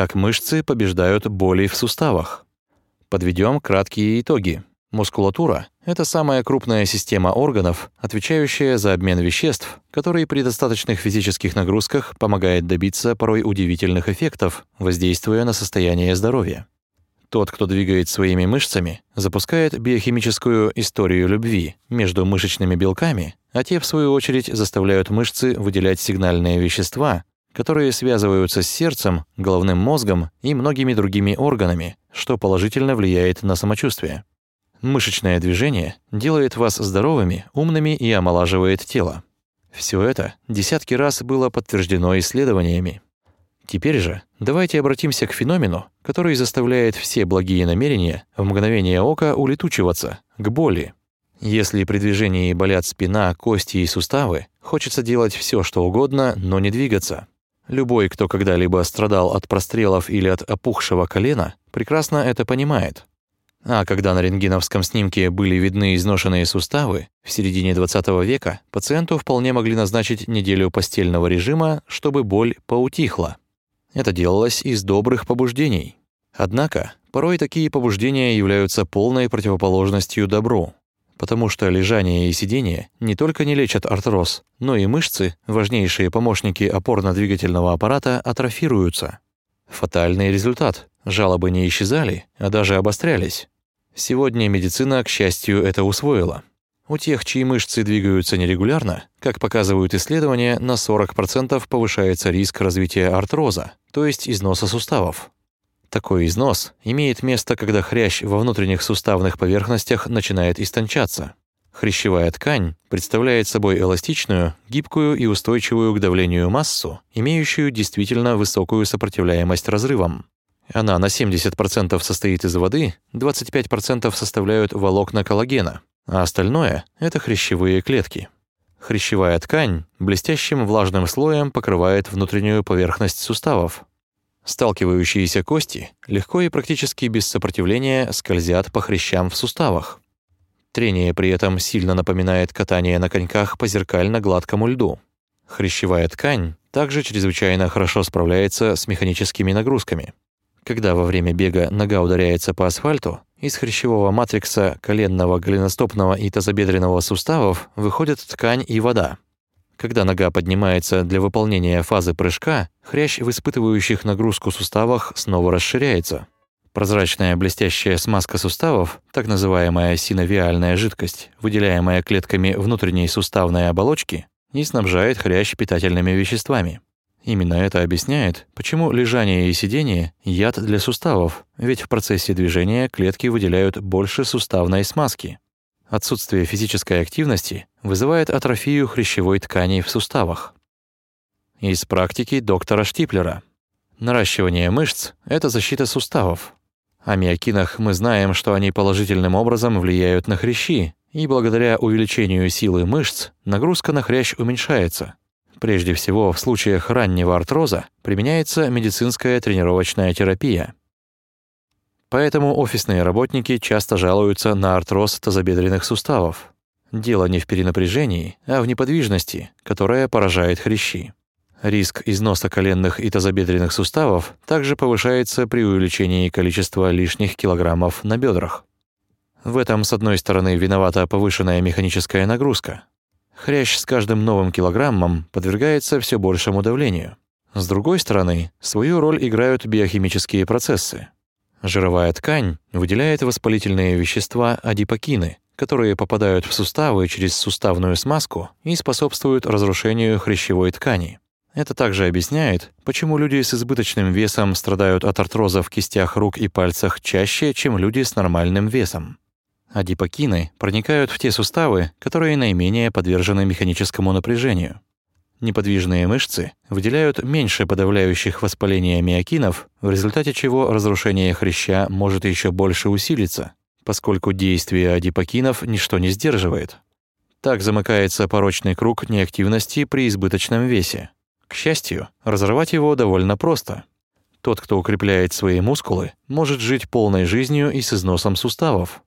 как мышцы побеждают боли в суставах. Подведем краткие итоги. Мускулатура — это самая крупная система органов, отвечающая за обмен веществ, который при достаточных физических нагрузках помогает добиться порой удивительных эффектов, воздействуя на состояние здоровья. Тот, кто двигает своими мышцами, запускает биохимическую историю любви между мышечными белками, а те, в свою очередь, заставляют мышцы выделять сигнальные вещества, которые связываются с сердцем, головным мозгом и многими другими органами, что положительно влияет на самочувствие. Мышечное движение делает вас здоровыми, умными и омолаживает тело. Все это десятки раз было подтверждено исследованиями. Теперь же давайте обратимся к феномену, который заставляет все благие намерения в мгновение ока улетучиваться, к боли. Если при движении болят спина, кости и суставы, хочется делать все, что угодно, но не двигаться. Любой, кто когда-либо страдал от прострелов или от опухшего колена, прекрасно это понимает. А когда на рентгеновском снимке были видны изношенные суставы, в середине 20 века пациенту вполне могли назначить неделю постельного режима, чтобы боль поутихла. Это делалось из добрых побуждений. Однако, порой такие побуждения являются полной противоположностью добру, потому что лежание и сидение не только не лечат артроз, но и мышцы, важнейшие помощники опорно-двигательного аппарата, атрофируются. Фатальный результат. Жалобы не исчезали, а даже обострялись. Сегодня медицина, к счастью, это усвоила. У тех, чьи мышцы двигаются нерегулярно, как показывают исследования, на 40% повышается риск развития артроза, то есть износа суставов. Такой износ имеет место, когда хрящ во внутренних суставных поверхностях начинает истончаться. Хрящевая ткань представляет собой эластичную, гибкую и устойчивую к давлению массу, имеющую действительно высокую сопротивляемость разрывам. Она на 70% состоит из воды, 25% составляют волокна коллагена, а остальное — это хрящевые клетки. Хрящевая ткань блестящим влажным слоем покрывает внутреннюю поверхность суставов. Сталкивающиеся кости легко и практически без сопротивления скользят по хрящам в суставах. Трение при этом сильно напоминает катание на коньках по зеркально-гладкому льду. Хрящевая ткань также чрезвычайно хорошо справляется с механическими нагрузками. Когда во время бега нога ударяется по асфальту, из хрящевого матрикса коленного, голеностопного и тазобедренного суставов выходят ткань и вода. Когда нога поднимается для выполнения фазы прыжка, хрящ в испытывающих нагрузку суставах снова расширяется. Прозрачная блестящая смазка суставов, так называемая синовиальная жидкость, выделяемая клетками внутренней суставной оболочки, не снабжает хрящ питательными веществами. Именно это объясняет, почему лежание и сидение – яд для суставов, ведь в процессе движения клетки выделяют больше суставной смазки. Отсутствие физической активности вызывает атрофию хрящевой ткани в суставах. Из практики доктора Штиплера. Наращивание мышц – это защита суставов. О миокинах мы знаем, что они положительным образом влияют на хрящи, и благодаря увеличению силы мышц нагрузка на хрящ уменьшается – Прежде всего, в случаях раннего артроза применяется медицинская тренировочная терапия. Поэтому офисные работники часто жалуются на артроз тазобедренных суставов. Дело не в перенапряжении, а в неподвижности, которая поражает хрящи. Риск износа коленных и тазобедренных суставов также повышается при увеличении количества лишних килограммов на бедрах. В этом, с одной стороны, виновата повышенная механическая нагрузка, Хрящ с каждым новым килограммом подвергается все большему давлению. С другой стороны, свою роль играют биохимические процессы. Жировая ткань выделяет воспалительные вещества адипокины, которые попадают в суставы через суставную смазку и способствуют разрушению хрящевой ткани. Это также объясняет, почему люди с избыточным весом страдают от артроза в кистях рук и пальцах чаще, чем люди с нормальным весом. Адипокины проникают в те суставы, которые наименее подвержены механическому напряжению. Неподвижные мышцы выделяют меньше подавляющих воспаления миокинов, в результате чего разрушение хряща может еще больше усилиться, поскольку действие адипокинов ничто не сдерживает. Так замыкается порочный круг неактивности при избыточном весе. К счастью, разорвать его довольно просто. Тот, кто укрепляет свои мускулы, может жить полной жизнью и с износом суставов.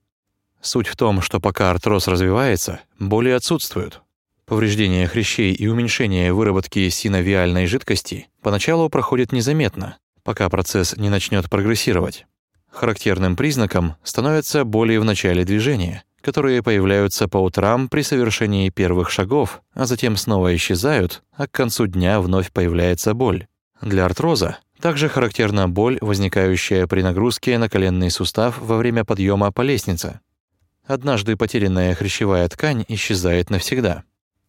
Суть в том, что пока артроз развивается, боли отсутствуют. Повреждение хрящей и уменьшение выработки синовиальной жидкости поначалу проходит незаметно, пока процесс не начнет прогрессировать. Характерным признаком становятся боли в начале движения, которые появляются по утрам при совершении первых шагов, а затем снова исчезают, а к концу дня вновь появляется боль. Для артроза также характерна боль, возникающая при нагрузке на коленный сустав во время подъема по лестнице. Однажды потерянная хрящевая ткань исчезает навсегда.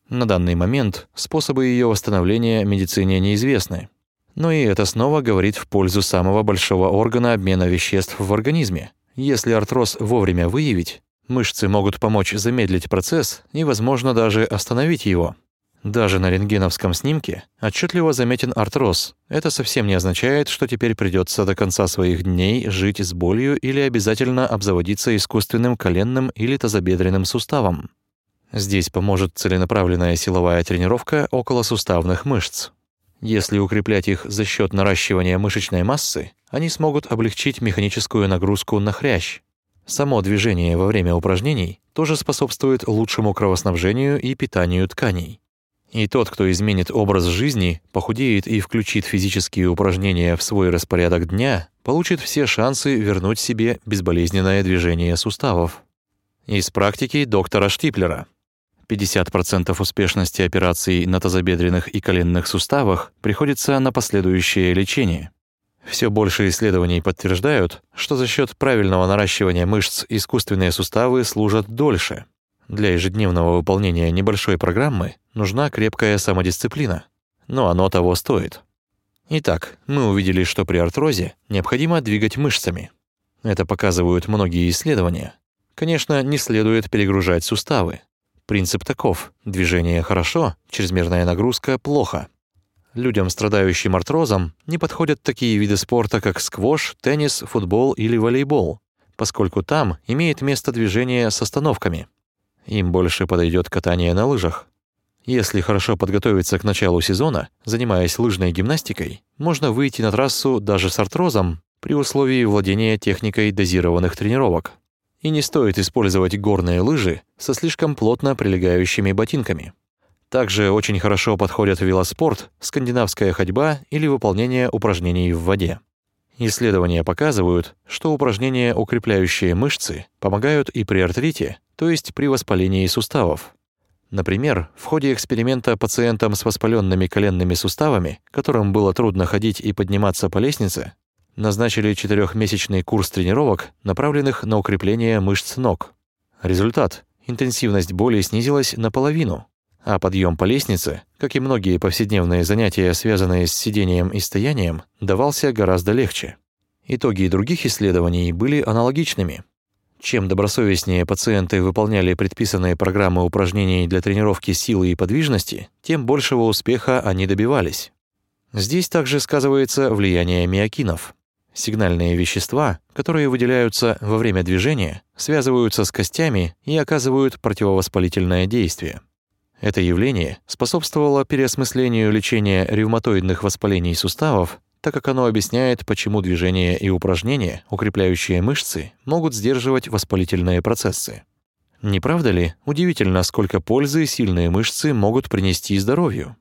На данный момент способы ее восстановления медицине неизвестны. Но и это снова говорит в пользу самого большого органа обмена веществ в организме. Если артроз вовремя выявить, мышцы могут помочь замедлить процесс и, возможно, даже остановить его. Даже на рентгеновском снимке отчетливо заметен артроз. Это совсем не означает, что теперь придется до конца своих дней жить с болью или обязательно обзаводиться искусственным коленным или тазобедренным суставом. Здесь поможет целенаправленная силовая тренировка околосуставных мышц. Если укреплять их за счет наращивания мышечной массы, они смогут облегчить механическую нагрузку на хрящ. Само движение во время упражнений тоже способствует лучшему кровоснабжению и питанию тканей. И тот, кто изменит образ жизни, похудеет и включит физические упражнения в свой распорядок дня, получит все шансы вернуть себе безболезненное движение суставов. Из практики доктора Штиплера. 50% успешности операций на тазобедренных и коленных суставах приходится на последующее лечение. Все больше исследований подтверждают, что за счет правильного наращивания мышц искусственные суставы служат дольше. Для ежедневного выполнения небольшой программы нужна крепкая самодисциплина, но оно того стоит. Итак, мы увидели, что при артрозе необходимо двигать мышцами. Это показывают многие исследования. Конечно, не следует перегружать суставы, Принцип таков – движение хорошо, чрезмерная нагрузка плохо. Людям, страдающим артрозом, не подходят такие виды спорта, как сквош, теннис, футбол или волейбол, поскольку там имеет место движение с остановками. Им больше подойдет катание на лыжах. Если хорошо подготовиться к началу сезона, занимаясь лыжной гимнастикой, можно выйти на трассу даже с артрозом при условии владения техникой дозированных тренировок и не стоит использовать горные лыжи со слишком плотно прилегающими ботинками. Также очень хорошо подходят велоспорт, скандинавская ходьба или выполнение упражнений в воде. Исследования показывают, что упражнения, укрепляющие мышцы, помогают и при артрите, то есть при воспалении суставов. Например, в ходе эксперимента пациентам с воспаленными коленными суставами, которым было трудно ходить и подниматься по лестнице, назначили четырехмесячный курс тренировок, направленных на укрепление мышц ног. Результат – интенсивность боли снизилась наполовину, а подъем по лестнице, как и многие повседневные занятия, связанные с сидением и стоянием, давался гораздо легче. Итоги других исследований были аналогичными. Чем добросовестнее пациенты выполняли предписанные программы упражнений для тренировки силы и подвижности, тем большего успеха они добивались. Здесь также сказывается влияние миокинов. Сигнальные вещества, которые выделяются во время движения, связываются с костями и оказывают противовоспалительное действие. Это явление способствовало переосмыслению лечения ревматоидных воспалений суставов, так как оно объясняет, почему движения и упражнения, укрепляющие мышцы, могут сдерживать воспалительные процессы. Не правда ли удивительно, сколько пользы сильные мышцы могут принести здоровью?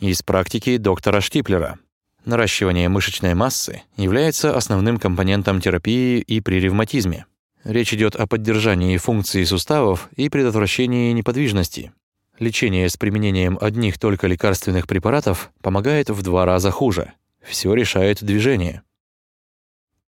Из практики доктора Штиплера – Наращивание мышечной массы является основным компонентом терапии и при ревматизме. Речь идет о поддержании функции суставов и предотвращении неподвижности. Лечение с применением одних только лекарственных препаратов помогает в два раза хуже. Все решает движение.